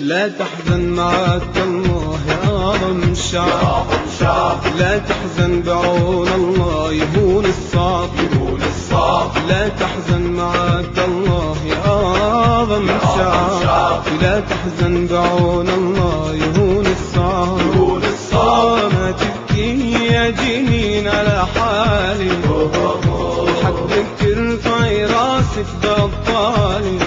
لا تحزن معك الله يا الشعب لا تحزن بعون الله يهون الصعب. لا تحزن معك الله يا الشعب لا تحزن بعون الله يهون الصعب. ما تبكي يا جنين على حالي. حقك ترفعي راسك آه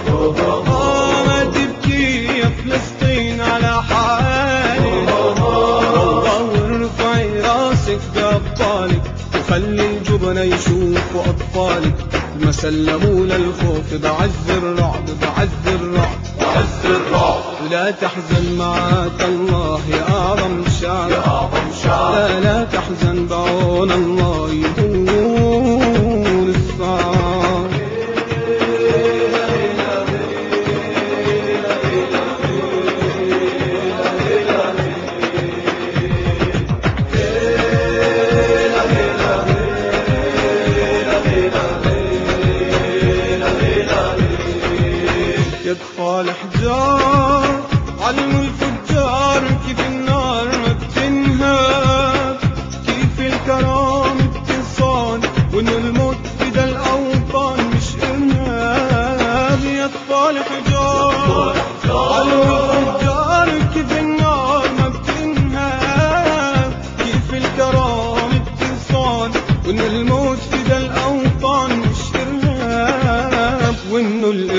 وخلي الجبن يشوفوا أطفالك ما سلموا للخوف بعز الرعب بعز الرعب عز الرعب. لا تحزن معك الله يا أعظم شعب يا أعظم شعب لا لا تحزن بعون الله يهون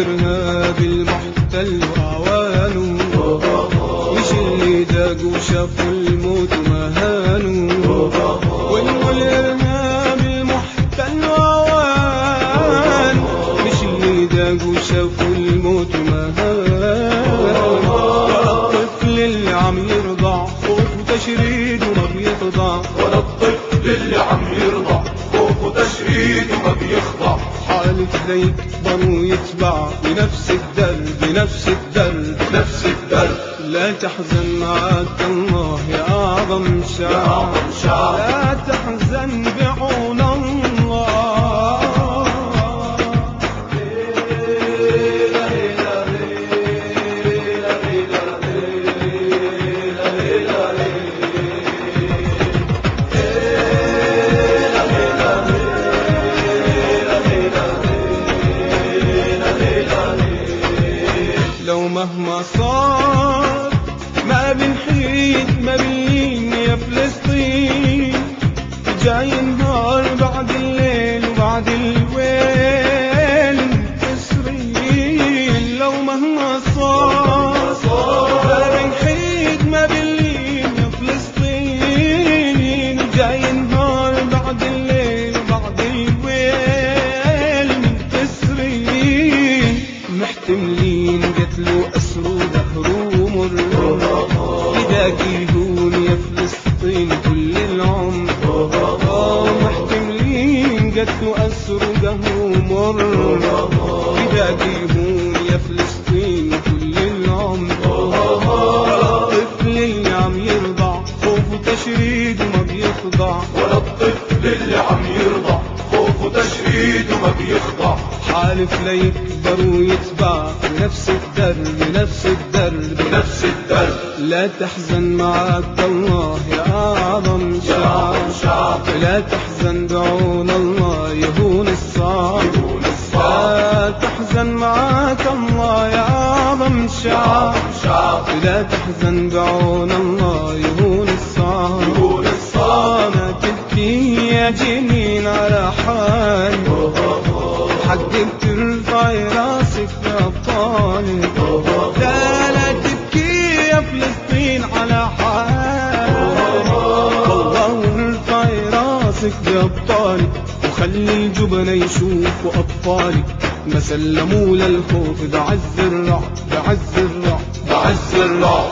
الإرهاب المحتل وعوانه مش اللي داقوا شافوا الموت حالف ليكبر ويتبع بنفس الدرب بنفس الدرب نفس الدرب. لا تحزن معك الله يا أعظم شعب شعب لا تحزن بعون مهما صار. ما بنحيد ما بنلين يا فلسطين. جاي نهار بعد الليل وبعد الويل. تسرين لو مهما صار. إذاك يهون يا فلسطين كل العمر. آه محتملين قتلوا أسروا دهروا مر. إذاك يهون يا فلسطين كل العمر. الطفل اللي عم يرضع خوف وتشريد وما بيخضع. ولا الطفل اللي عم يرضع خوف وتشريد وما بيخضع. حالف ليكبر ويتبع بنفس الدرب بنفس الدرب بنفس الدرب لا تحزن معك الله يا أعظم شعب لا تحزن بعون الله يهون الصعب. لا تحزن معك الله يا أعظم شعب لا تحزن بعون الله يهون الصعب. يهون الصعب. ما تبكي يا جنين على حالي حقك ترفعي راسك يا أبطالي لا لا تبكي يا فلسطين على حالي والله وارفعي راسك يا أبطالي وخلي الجبن يشوفوا أطفالك ما سلموا للخوف بعز الرعب بعز الرعب بعز الرعب